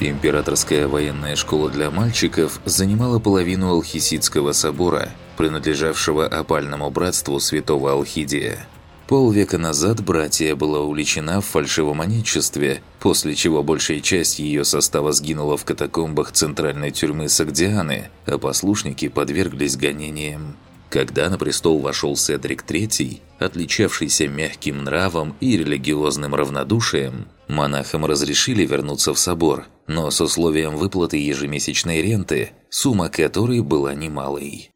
Императорская военная школа для мальчиков занимала половину Алхисидского собора, принадлежавшего опальному братству святого Алхидия. Полвека назад братья была увлечена в фальшивомонетчестве, после чего большая часть ее состава сгинула в катакомбах центральной тюрьмы Сагдианы, а послушники подверглись гонениям. Когда на престол вошел Седрик III, отличавшийся мягким нравом и религиозным равнодушием, монахам разрешили вернуться в собор, но с условием выплаты ежемесячной ренты, сумма которой была немалой.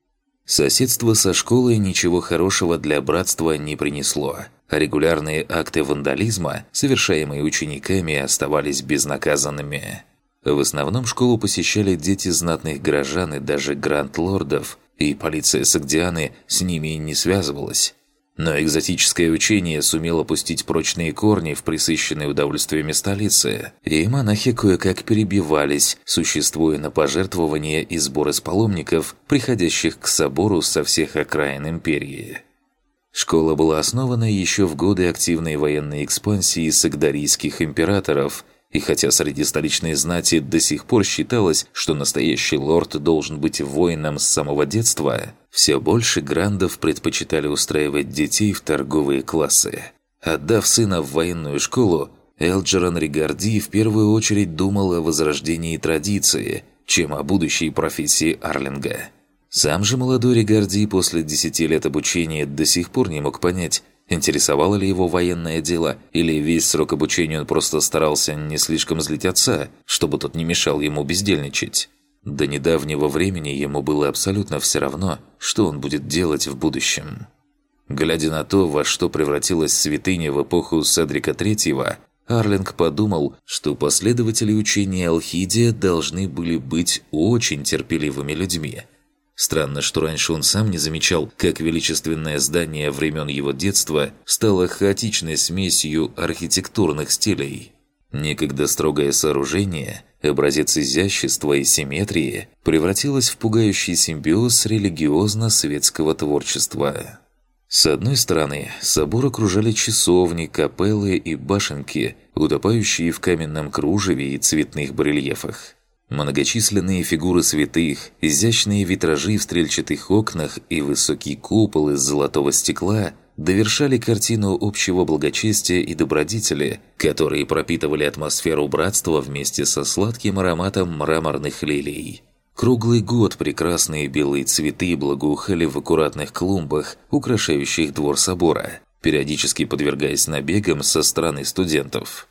Соседство со школой ничего хорошего для братства не принесло, а регулярные акты вандализма, совершаемые учениками, оставались безнаказанными. В основном школу посещали дети знатных горожан и даже гранд-лордов, и полиция Сагдианы с ними не связывалась. Но экзотическое учение сумело пустить прочные корни в присыщенной удовольствиями столице, и монахи кое-как перебивались, существуя на пожертвования и сборы с паломников, приходящих к собору со всех окраин империи. Школа была основана еще в годы активной военной экспансии сагдарийских императоров – и хотя среди столичной знати до сих пор считалось, что настоящий лорд должен быть воином с самого детства, все больше грандов предпочитали устраивать детей в торговые классы. Отдав сына в военную школу, Элджерон Ригарди в первую очередь думал о возрождении традиции, чем о будущей профессии Арлинга. Сам же молодой Ригарди после десяти лет обучения до сих пор не мог понять, Интересовало ли его военное дело, или весь срок обучения он просто старался не слишком злить отца, чтобы тот не мешал ему бездельничать? До недавнего времени ему было абсолютно все равно, что он будет делать в будущем. Глядя на то, во что превратилась святыня в эпоху Седрика Третьего, Арлинг подумал, что последователи учения Алхидия должны были быть очень терпеливыми людьми – Странно, что раньше он сам не замечал, как величественное здание времен его детства стало хаотичной смесью архитектурных стилей. Некогда строгое сооружение, образец изящества и симметрии, превратилось в пугающий симбиоз религиозно-светского творчества. С одной стороны, собор окружали часовни, капеллы и башенки, утопающие в каменном кружеве и цветных барельефах. Многочисленные фигуры святых, изящные витражи в стрельчатых окнах и высокий купол из золотого стекла довершали картину общего благочестия и добродетели, которые пропитывали атмосферу братства вместе со сладким ароматом мраморных лилий. Круглый год прекрасные белые цветы благоухали в аккуратных клумбах, украшающих двор собора, периодически подвергаясь набегам со стороны студентов.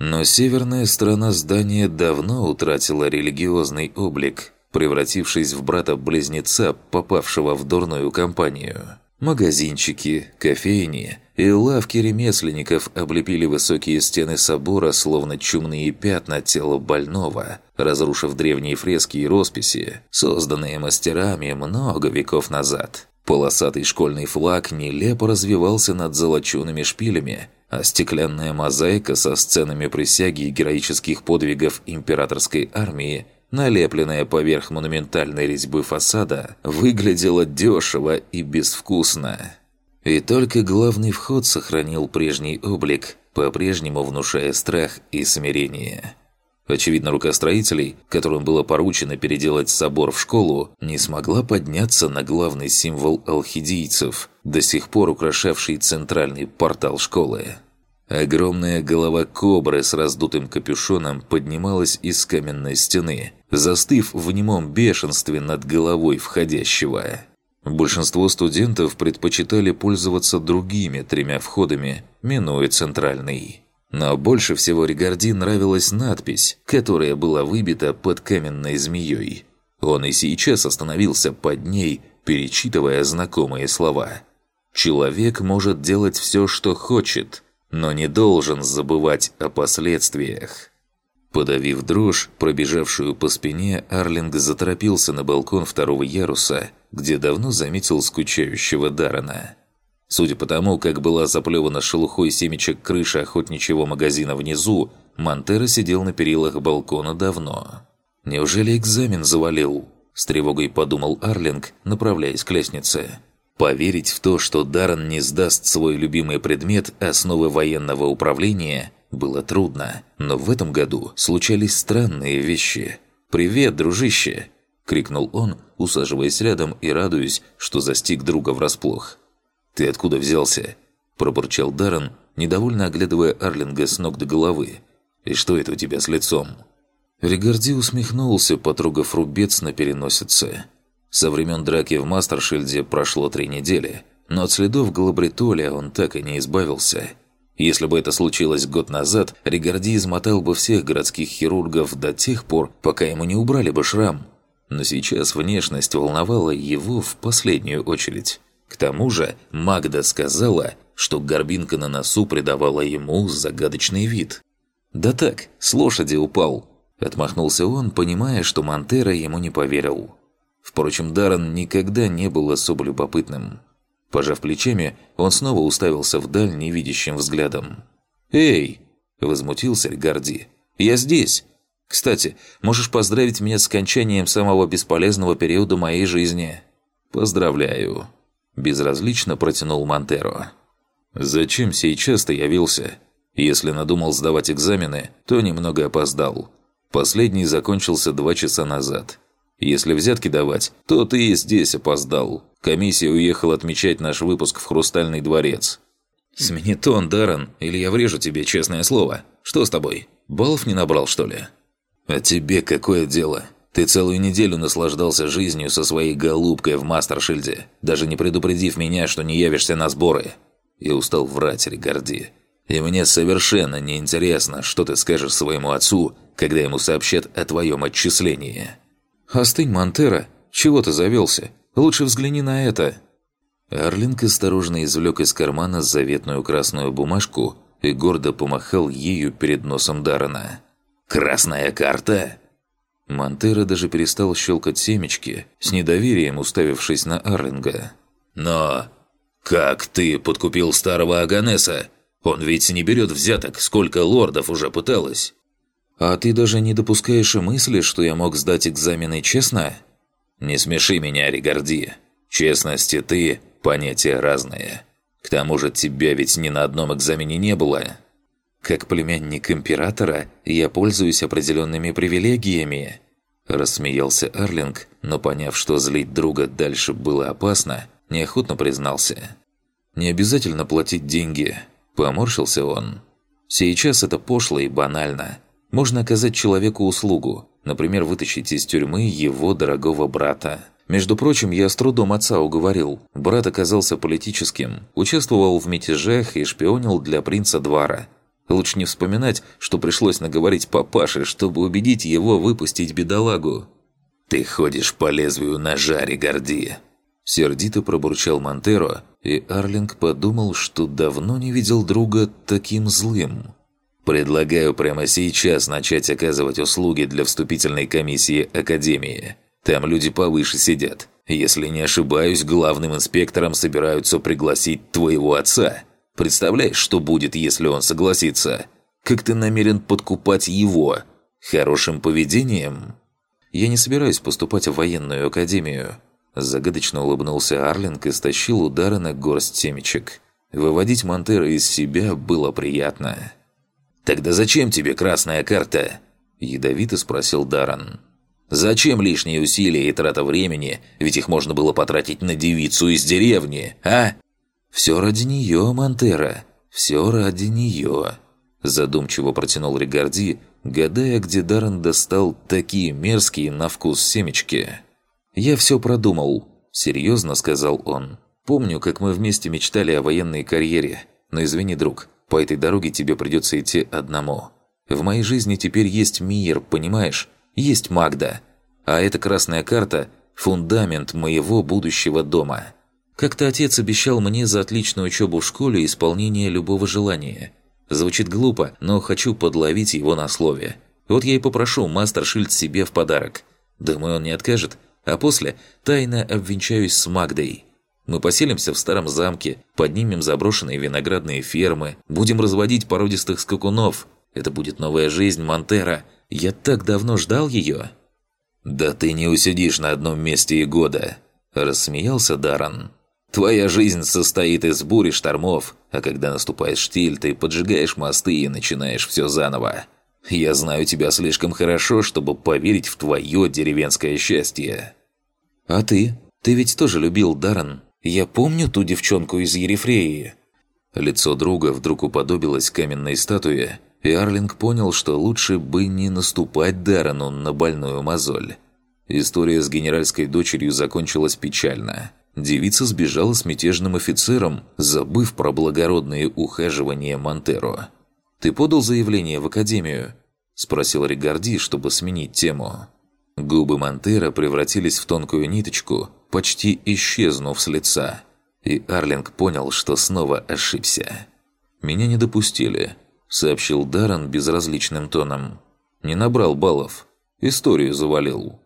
Но северная сторона здания давно утратила религиозный облик, превратившись в брата-близнеца, попавшего в дурную компанию. Магазинчики, кофейни и лавки ремесленников облепили высокие стены собора, словно чумные пятна тела больного, разрушив древние фрески и росписи, созданные мастерами много веков назад. Полосатый школьный флаг нелепо развивался над золочеными шпилями, а стеклянная мозаика со сценами присяги и героических подвигов императорской армии, налепленная поверх монументальной резьбы фасада, выглядела дешево и безвкусно. И только главный вход сохранил прежний облик, по-прежнему внушая страх и смирение. Очевидно, рука строителей, которым было поручено переделать собор в школу, не смогла подняться на главный символ алхидийцев, до сих пор украшавший центральный портал школы. Огромная голова кобры с раздутым капюшоном поднималась из каменной стены, застыв в немом бешенстве над головой входящего. Большинство студентов предпочитали пользоваться другими тремя входами, минуя центральный. Но больше всего Ригарди нравилась надпись, которая была выбита под каменной змеей. Он и сейчас остановился под ней, перечитывая знакомые слова. «Человек может делать все, что хочет, но не должен забывать о последствиях». Подавив дрожь, пробежавшую по спине, Арлинг заторопился на балкон второго яруса, где давно заметил скучающего Дарана. Судя по тому, как была заплевана шелухой семечек крыши охотничьего магазина внизу, Монтера сидел на перилах балкона давно. «Неужели экзамен завалил?» – с тревогой подумал Арлинг, направляясь к лестнице. Поверить в то, что Даррен не сдаст свой любимый предмет основы военного управления, было трудно, но в этом году случались странные вещи. «Привет, дружище!» – крикнул он, усаживаясь рядом и радуясь, что застиг друга врасплох. «Ты откуда взялся?» – пробурчал Даррен, недовольно оглядывая Арлинга с ног до головы. «И что это у тебя с лицом?» Ригарди усмехнулся, потрогав рубец на переносице. Со времен драки в Мастершильде прошло три недели, но от следов Галабритоля он так и не избавился. Если бы это случилось год назад, Ригарди измотал бы всех городских хирургов до тех пор, пока ему не убрали бы шрам. Но сейчас внешность волновала его в последнюю очередь. К тому же Магда сказала, что горбинка на носу придавала ему загадочный вид. «Да так, с лошади упал», – отмахнулся он, понимая, что Монтера ему не поверил. Впрочем, Даррен никогда не был особо любопытным. Пожав плечами, он снова уставился вдаль невидящим взглядом. «Эй!» – возмутился Ригарди. «Я здесь! Кстати, можешь поздравить меня с окончанием самого бесполезного периода моей жизни». «Поздравляю!» – безразлично протянул Монтеро. «Зачем сейчас ты явился? Если надумал сдавать экзамены, то немного опоздал. Последний закончился два часа назад. Если взятки давать, то ты и здесь опоздал. Комиссия уехала отмечать наш выпуск в Хрустальный дворец. «Смени тон, Даррен, или я врежу тебе честное слово. Что с тобой? Баллов не набрал, что ли?» «А тебе какое дело? Ты целую неделю наслаждался жизнью со своей голубкой в Мастершильде, даже не предупредив меня, что не явишься на сборы». Я устал врать, Ригарди. И мне совершенно неинтересно, что ты скажешь своему отцу, когда ему сообщат о твоем отчислении. «Остынь, Монтера. Чего ты завелся? Лучше взгляни на это». Арлинг осторожно извлек из кармана заветную красную бумажку и гордо помахал ею перед носом Дарана. «Красная карта?» Монтера даже перестал щелкать семечки, с недоверием уставившись на Арлинга. «Но как ты подкупил старого Аганеса? Он ведь не берет взяток, сколько лордов уже пыталось». «А ты даже не допускаешь и мысли, что я мог сдать экзамены честно?» «Не смеши меня, Ригарди. Честность и ты – понятия разные. К тому же тебя ведь ни на одном экзамене не было». «Как племянник императора я пользуюсь определенными привилегиями», – рассмеялся Арлинг, но поняв, что злить друга дальше было опасно, неохотно признался. «Не обязательно платить деньги», – поморщился он. «Сейчас это пошло и банально. Можно оказать человеку услугу, например, вытащить из тюрьмы его дорогого брата. Между прочим, я с трудом отца уговорил. Брат оказался политическим, участвовал в мятежах и шпионил для принца двора. Лучше не вспоминать, что пришлось наговорить папаше, чтобы убедить его выпустить бедолагу. «Ты ходишь по лезвию ножа, Ригарди!» Сердито пробурчал Монтеро, и Арлинг подумал, что давно не видел друга таким злым. Предлагаю прямо сейчас начать оказывать услуги для вступительной комиссии Академии. Там люди повыше сидят. Если не ошибаюсь, главным инспектором собираются пригласить твоего отца. Представляешь, что будет, если он согласится? Как ты намерен подкупать его? Хорошим поведением? Я не собираюсь поступать в военную академию. Загадочно улыбнулся Арлинг и стащил удары на горсть семечек. Выводить Монтера из себя было приятно. «Тогда зачем тебе красная карта?» – ядовито спросил Даррен. «Зачем лишние усилия и трата времени, ведь их можно было потратить на девицу из деревни, а?» «Все ради нее, Монтера, все ради нее», – задумчиво протянул Ригарди, гадая, где Даррен достал такие мерзкие на вкус семечки. «Я все продумал», – серьезно сказал он. «Помню, как мы вместе мечтали о военной карьере, но извини, друг, по этой дороге тебе придется идти одному. В моей жизни теперь есть мир, понимаешь? Есть Магда. А эта красная карта – фундамент моего будущего дома. Как-то отец обещал мне за отличную учебу в школе исполнение любого желания. Звучит глупо, но хочу подловить его на слове. Вот я и попрошу Мастер Шильд себе в подарок. Думаю, он не откажет. А после тайно обвенчаюсь с Магдой. Мы поселимся в старом замке, поднимем заброшенные виноградные фермы, будем разводить породистых скакунов. Это будет новая жизнь Монтера. Я так давно ждал ее». «Да ты не усидишь на одном месте и года», – рассмеялся Даран. Твоя жизнь состоит из бури штормов, а когда наступает штиль, ты поджигаешь мосты и начинаешь все заново. Я знаю тебя слишком хорошо, чтобы поверить в твое деревенское счастье». «А ты? Ты ведь тоже любил Даррен. Я помню ту девчонку из Ерефреи». Лицо друга вдруг уподобилось каменной статуе, и Арлинг понял, что лучше бы не наступать Даррену на больную мозоль. История с генеральской дочерью закончилась печально. Девица сбежала с мятежным офицером, забыв про благородные ухаживания Монтеро. «Ты подал заявление в академию?» – спросил Ригарди, чтобы сменить тему. Губы Монтера превратились в тонкую ниточку, почти исчезнув с лица. И Арлинг понял, что снова ошибся. «Меня не допустили», – сообщил Даррен безразличным тоном. «Не набрал баллов. Историю завалил».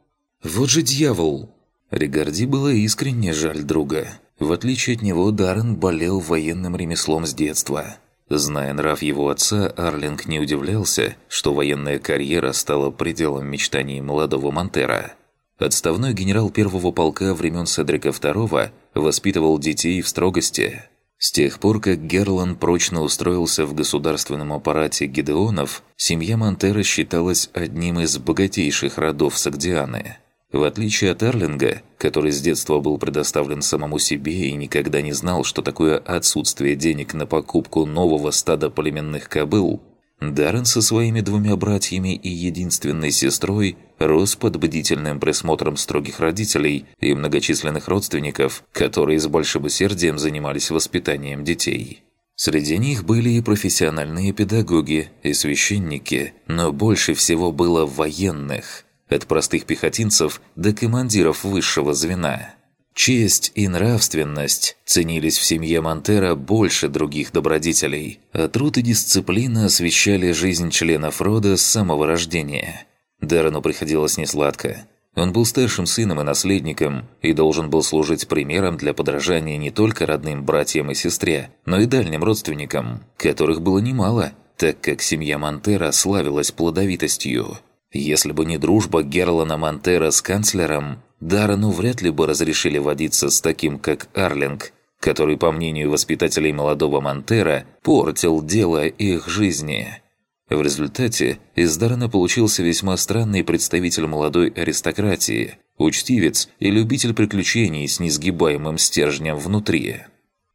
«Вот же дьявол!» Ригарди было искренне жаль друга. В отличие от него, Даррен болел военным ремеслом с детства. Зная нрав его отца, Арлинг не удивлялся, что военная карьера стала пределом мечтаний молодого Монтера. Отставной генерал первого полка времен Седрика II воспитывал детей в строгости. С тех пор, как Герлан прочно устроился в государственном аппарате Гидеонов, семья Монтера считалась одним из богатейших родов Сагдианы – в отличие от Арлинга, который с детства был предоставлен самому себе и никогда не знал, что такое отсутствие денег на покупку нового стада племенных кобыл, Даррен со своими двумя братьями и единственной сестрой рос под бдительным присмотром строгих родителей и многочисленных родственников, которые с большим усердием занимались воспитанием детей. Среди них были и профессиональные педагоги, и священники, но больше всего было военных – от простых пехотинцев до командиров высшего звена. Честь и нравственность ценились в семье Монтера больше других добродетелей, а труд и дисциплина освещали жизнь членов рода с самого рождения. Даррену приходилось несладко. Он был старшим сыном и наследником и должен был служить примером для подражания не только родным братьям и сестре, но и дальним родственникам, которых было немало, так как семья Монтера славилась плодовитостью. Если бы не дружба Герлана Монтера с канцлером, Даррену вряд ли бы разрешили водиться с таким, как Арлинг, который, по мнению воспитателей молодого Монтера, портил дело их жизни. В результате из Даррена получился весьма странный представитель молодой аристократии, учтивец и любитель приключений с несгибаемым стержнем внутри.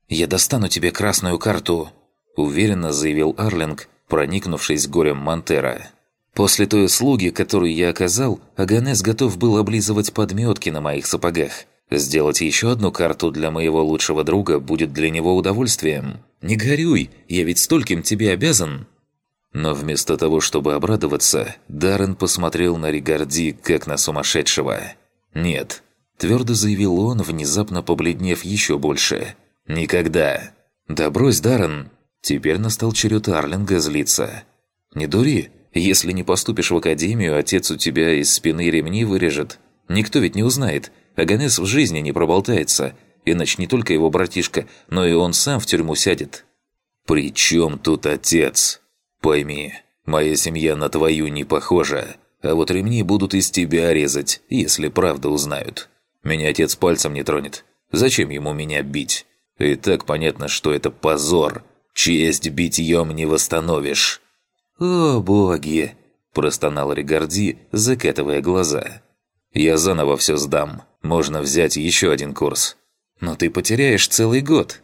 «Я достану тебе красную карту», – уверенно заявил Арлинг, проникнувшись горем Монтера. После той услуги, которую я оказал, Аганес готов был облизывать подметки на моих сапогах. Сделать еще одну карту для моего лучшего друга будет для него удовольствием. Не горюй, я ведь стольким тебе обязан. Но вместо того, чтобы обрадоваться, Даррен посмотрел на Ригарди, как на сумасшедшего. «Нет», – твердо заявил он, внезапно побледнев еще больше. «Никогда». «Да брось, Даррен!» Теперь настал черед Арлинга злиться. «Не дури, если не поступишь в академию, отец у тебя из спины ремни вырежет. Никто ведь не узнает. Аганес в жизни не проболтается. Иначе не только его братишка, но и он сам в тюрьму сядет. «При чем тут отец? Пойми, моя семья на твою не похожа. А вот ремни будут из тебя резать, если правда узнают. Меня отец пальцем не тронет. Зачем ему меня бить? И так понятно, что это позор. Честь битьем не восстановишь». «О, боги!» – простонал Ригарди, закатывая глаза. «Я заново все сдам. Можно взять еще один курс». «Но ты потеряешь целый год».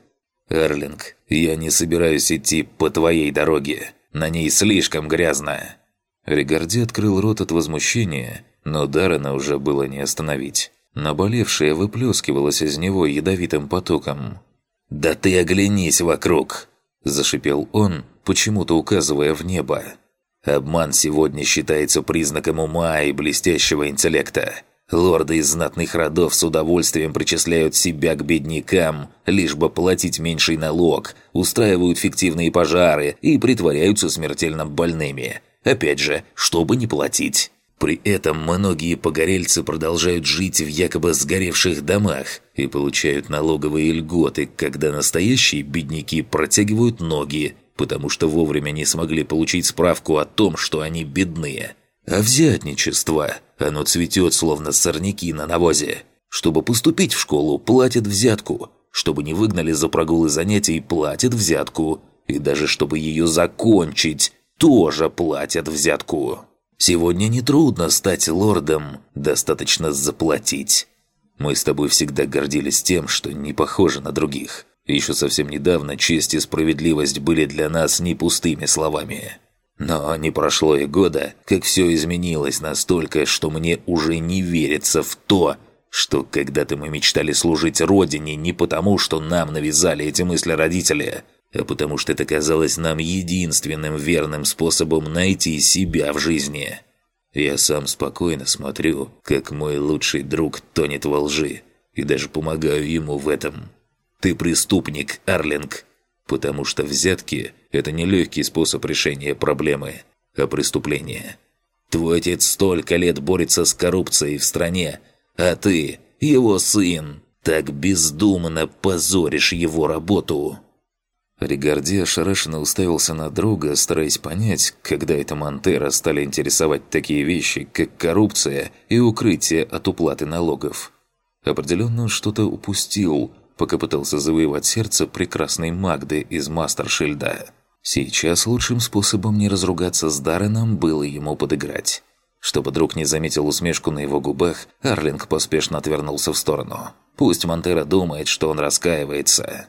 «Эрлинг, я не собираюсь идти по твоей дороге. На ней слишком грязно». Ригарди открыл рот от возмущения, но Даррена уже было не остановить. Наболевшее выплескивалось из него ядовитым потоком. «Да ты оглянись вокруг!» – зашипел он, почему-то указывая в небо. Обман сегодня считается признаком ума и блестящего интеллекта. Лорды из знатных родов с удовольствием причисляют себя к беднякам, лишь бы платить меньший налог, устраивают фиктивные пожары и притворяются смертельно больными. Опять же, чтобы не платить. При этом многие погорельцы продолжают жить в якобы сгоревших домах и получают налоговые льготы, когда настоящие бедняки протягивают ноги потому что вовремя не смогли получить справку о том, что они бедные. А взятничество, оно цветет, словно сорняки на навозе. Чтобы поступить в школу, платят взятку. чтобы не выгнали за прогулы занятий, платит взятку. И даже чтобы ее закончить, тоже платят взятку. Сегодня нетрудно стать лордом, достаточно заплатить. Мы с тобой всегда гордились тем, что не похожи на других. Еще совсем недавно честь и справедливость были для нас не пустыми словами. Но не прошло и года, как все изменилось настолько, что мне уже не верится в то, что когда-то мы мечтали служить Родине не потому, что нам навязали эти мысли родители, а потому что это казалось нам единственным верным способом найти себя в жизни. Я сам спокойно смотрю, как мой лучший друг тонет во лжи, и даже помогаю ему в этом. Ты преступник, Арлинг, потому что взятки – это не легкий способ решения проблемы, а преступление. Твой отец столько лет борется с коррупцией в стране, а ты, его сын, так бездумно позоришь его работу. Ригарди ошарашенно уставился на друга, стараясь понять, когда это Монтера стали интересовать такие вещи, как коррупция и укрытие от уплаты налогов. Определенно что-то упустил, пока пытался завоевать сердце прекрасной Магды из Мастершильда. Сейчас лучшим способом не разругаться с Дарреном было ему подыграть. Чтобы друг не заметил усмешку на его губах, Арлинг поспешно отвернулся в сторону. Пусть Монтера думает, что он раскаивается.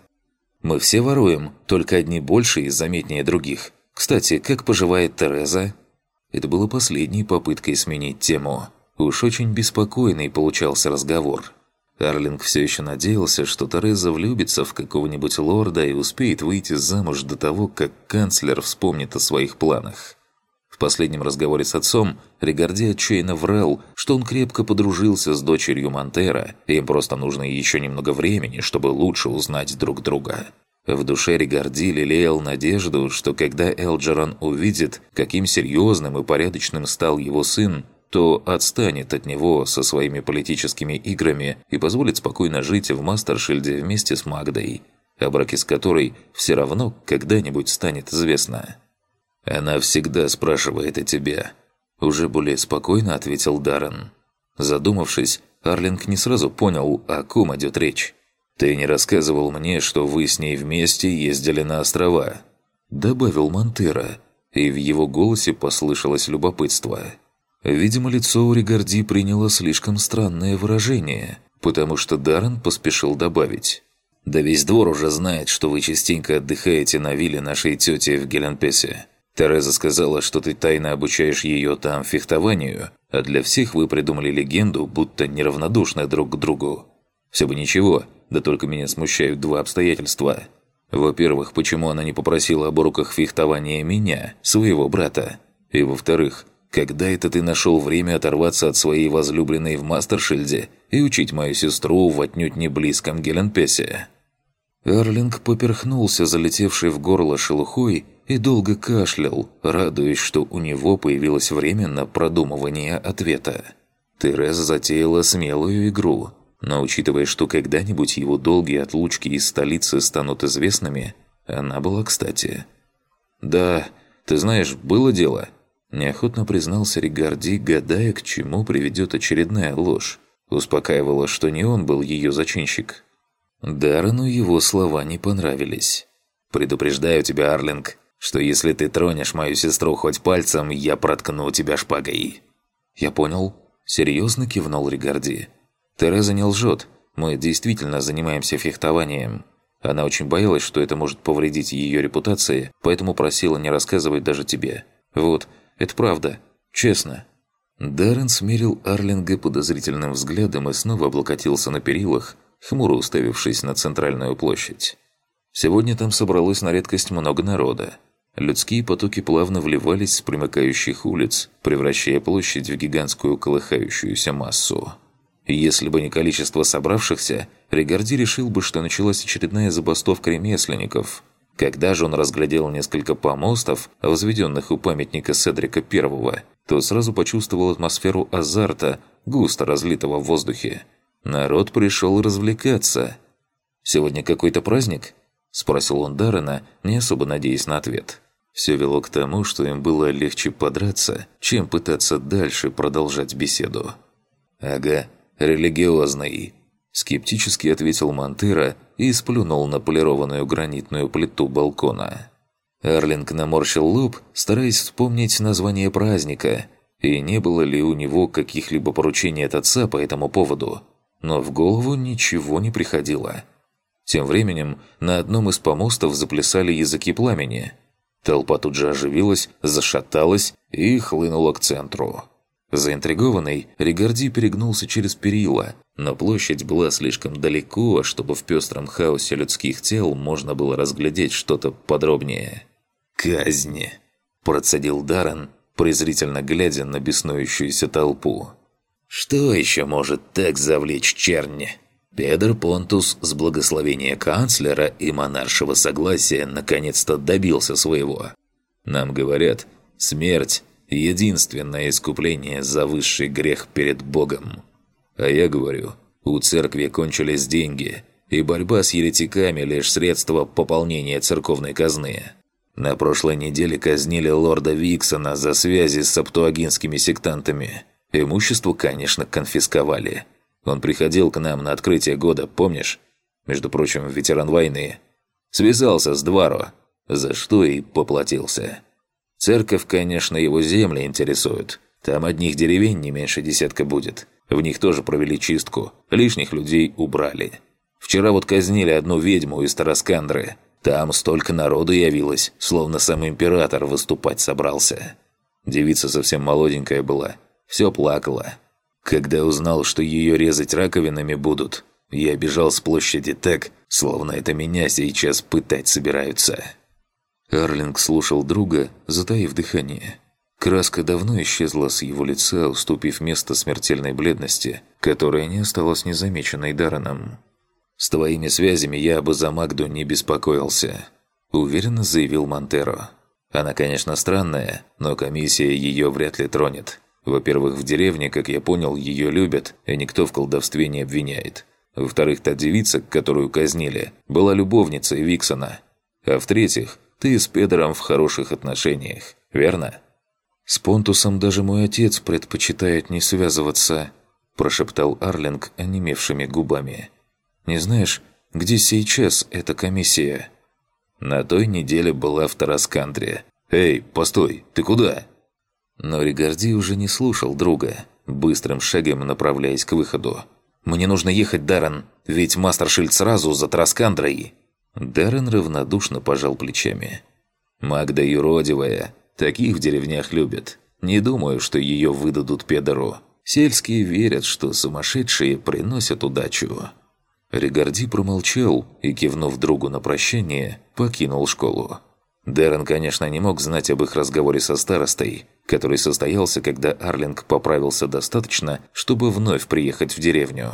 Мы все воруем, только одни больше и заметнее других. Кстати, как поживает Тереза?» Это было последней попыткой сменить тему. Уж очень беспокойный получался разговор. Арлинг все еще надеялся, что Тереза влюбится в какого-нибудь лорда и успеет выйти замуж до того, как канцлер вспомнит о своих планах. В последнем разговоре с отцом Ригарди отчаянно врал, что он крепко подружился с дочерью Монтера, и им просто нужно еще немного времени, чтобы лучше узнать друг друга. В душе Ригарди лелеял надежду, что когда Элджерон увидит, каким серьезным и порядочным стал его сын, то отстанет от него со своими политическими играми и позволит спокойно жить в Мастершильде вместе с Магдой, о браке с которой все равно когда-нибудь станет известно. «Она всегда спрашивает о тебе», – уже более спокойно ответил Даррен. Задумавшись, Арлинг не сразу понял, о ком идет речь. «Ты не рассказывал мне, что вы с ней вместе ездили на острова», – добавил Монтера, и в его голосе послышалось любопытство. Видимо, лицо у Ригарди приняло слишком странное выражение, потому что Даррен поспешил добавить. «Да весь двор уже знает, что вы частенько отдыхаете на вилле нашей тети в Геленпесе. Тереза сказала, что ты тайно обучаешь ее там фехтованию, а для всех вы придумали легенду, будто неравнодушны друг к другу. Все бы ничего, да только меня смущают два обстоятельства. Во-первых, почему она не попросила об уроках фехтования меня, своего брата? И во-вторых, когда это ты нашел время оторваться от своей возлюбленной в Мастершильде и учить мою сестру в отнюдь не близком Геленпесе?» Эрлинг поперхнулся, залетевший в горло шелухой, и долго кашлял, радуясь, что у него появилось время на продумывание ответа. Тереза затеяла смелую игру, но учитывая, что когда-нибудь его долгие отлучки из столицы станут известными, она была кстати. «Да, ты знаешь, было дело», – неохотно признался Ригарди, гадая, к чему приведет очередная ложь. Успокаивала, что не он был ее зачинщик. Даррену его слова не понравились. «Предупреждаю тебя, Арлинг, что если ты тронешь мою сестру хоть пальцем, я проткну тебя шпагой». «Я понял», – серьезно кивнул Ригарди. «Тереза не лжет. Мы действительно занимаемся фехтованием. Она очень боялась, что это может повредить ее репутации, поэтому просила не рассказывать даже тебе. Вот, это правда. Честно». Даррен смерил Арлинга подозрительным взглядом и снова облокотился на перилах, хмуро уставившись на центральную площадь. Сегодня там собралось на редкость много народа. Людские потоки плавно вливались с примыкающих улиц, превращая площадь в гигантскую колыхающуюся массу. Если бы не количество собравшихся, Ригарди решил бы, что началась очередная забастовка ремесленников. Когда же он разглядел несколько помостов, возведенных у памятника Седрика I, то сразу почувствовал атмосферу азарта, густо разлитого в воздухе. Народ пришел развлекаться. «Сегодня какой-то праздник?» – спросил он Даррена, не особо надеясь на ответ. Все вело к тому, что им было легче подраться, чем пытаться дальше продолжать беседу. «Ага, религиозный», – Скептически ответил Монтера и сплюнул на полированную гранитную плиту балкона. Арлинг наморщил лоб, стараясь вспомнить название праздника, и не было ли у него каких-либо поручений от отца по этому поводу. Но в голову ничего не приходило. Тем временем на одном из помостов заплясали языки пламени. Толпа тут же оживилась, зашаталась и хлынула к центру. Заинтригованный, Ригарди перегнулся через перила, но площадь была слишком далеко, чтобы в пестром хаосе людских тел можно было разглядеть что-то подробнее. «Казни!» – процедил Даррен, презрительно глядя на беснующуюся толпу. «Что еще может так завлечь черни?» Педр Понтус с благословения канцлера и монаршего согласия наконец-то добился своего. Нам говорят, смерть – единственное искупление за высший грех перед Богом. А я говорю, у церкви кончились деньги, и борьба с еретиками – лишь средство пополнения церковной казны. На прошлой неделе казнили лорда Виксона за связи с саптуагинскими сектантами. Имущество, конечно, конфисковали – он приходил к нам на открытие года, помнишь? Между прочим, ветеран войны. Связался с Дваро, за что и поплатился. Церковь, конечно, его земли интересует. Там одних деревень не меньше десятка будет. В них тоже провели чистку. Лишних людей убрали. Вчера вот казнили одну ведьму из Тараскандры. Там столько народу явилось, словно сам император выступать собрался. Девица совсем молоденькая была. Все плакала. Когда узнал, что ее резать раковинами будут, я бежал с площади так, словно это меня сейчас пытать собираются. Арлинг слушал друга, затаив дыхание. Краска давно исчезла с его лица, уступив место смертельной бледности, которая не осталась незамеченной Дарреном. «С твоими связями я бы за Магду не беспокоился», – уверенно заявил Монтеро. «Она, конечно, странная, но комиссия ее вряд ли тронет. Во-первых, в деревне, как я понял, ее любят, и никто в колдовстве не обвиняет. Во-вторых, та девица, которую казнили, была любовницей Виксона. А в-третьих, ты с Педером в хороших отношениях, верно? «С Понтусом даже мой отец предпочитает не связываться», прошептал Арлинг онемевшими губами. «Не знаешь, где сейчас эта комиссия?» На той неделе была в Тараскандре. «Эй, постой, ты куда?» Но Ригарди уже не слушал друга, быстрым шагом направляясь к выходу. «Мне нужно ехать, Даррен, ведь Мастершильд сразу за Траскандрой!» Даррен равнодушно пожал плечами. «Магда юродивая, таких в деревнях любят. Не думаю, что ее выдадут Педору. Сельские верят, что сумасшедшие приносят удачу». Ригарди промолчал и, кивнув другу на прощание, покинул школу. Дэрон, конечно, не мог знать об их разговоре со старостой, который состоялся, когда Арлинг поправился достаточно, чтобы вновь приехать в деревню.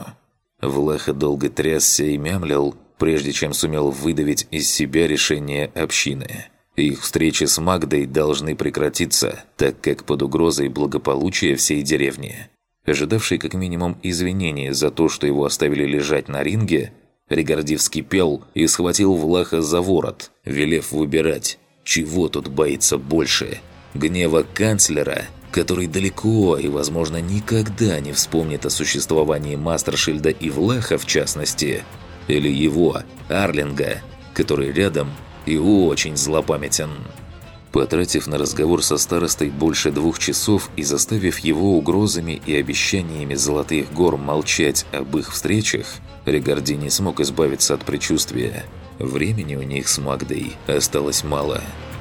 Влаха долго трясся и мямлил, прежде чем сумел выдавить из себя решение общины. Их встречи с Магдой должны прекратиться, так как под угрозой благополучия всей деревни. Ожидавший как минимум извинения за то, что его оставили лежать на ринге, Ригардив вскипел и схватил Влаха за ворот, велев выбирать, чего тут боится больше? Гнева канцлера, который далеко и, возможно, никогда не вспомнит о существовании Мастершильда и Влаха в частности, или его, Арлинга, который рядом и очень злопамятен. Потратив на разговор со старостой больше двух часов и заставив его угрозами и обещаниями Золотых гор молчать об их встречах, Ригарди не смог избавиться от предчувствия – Времени у них с Магдой осталось мало –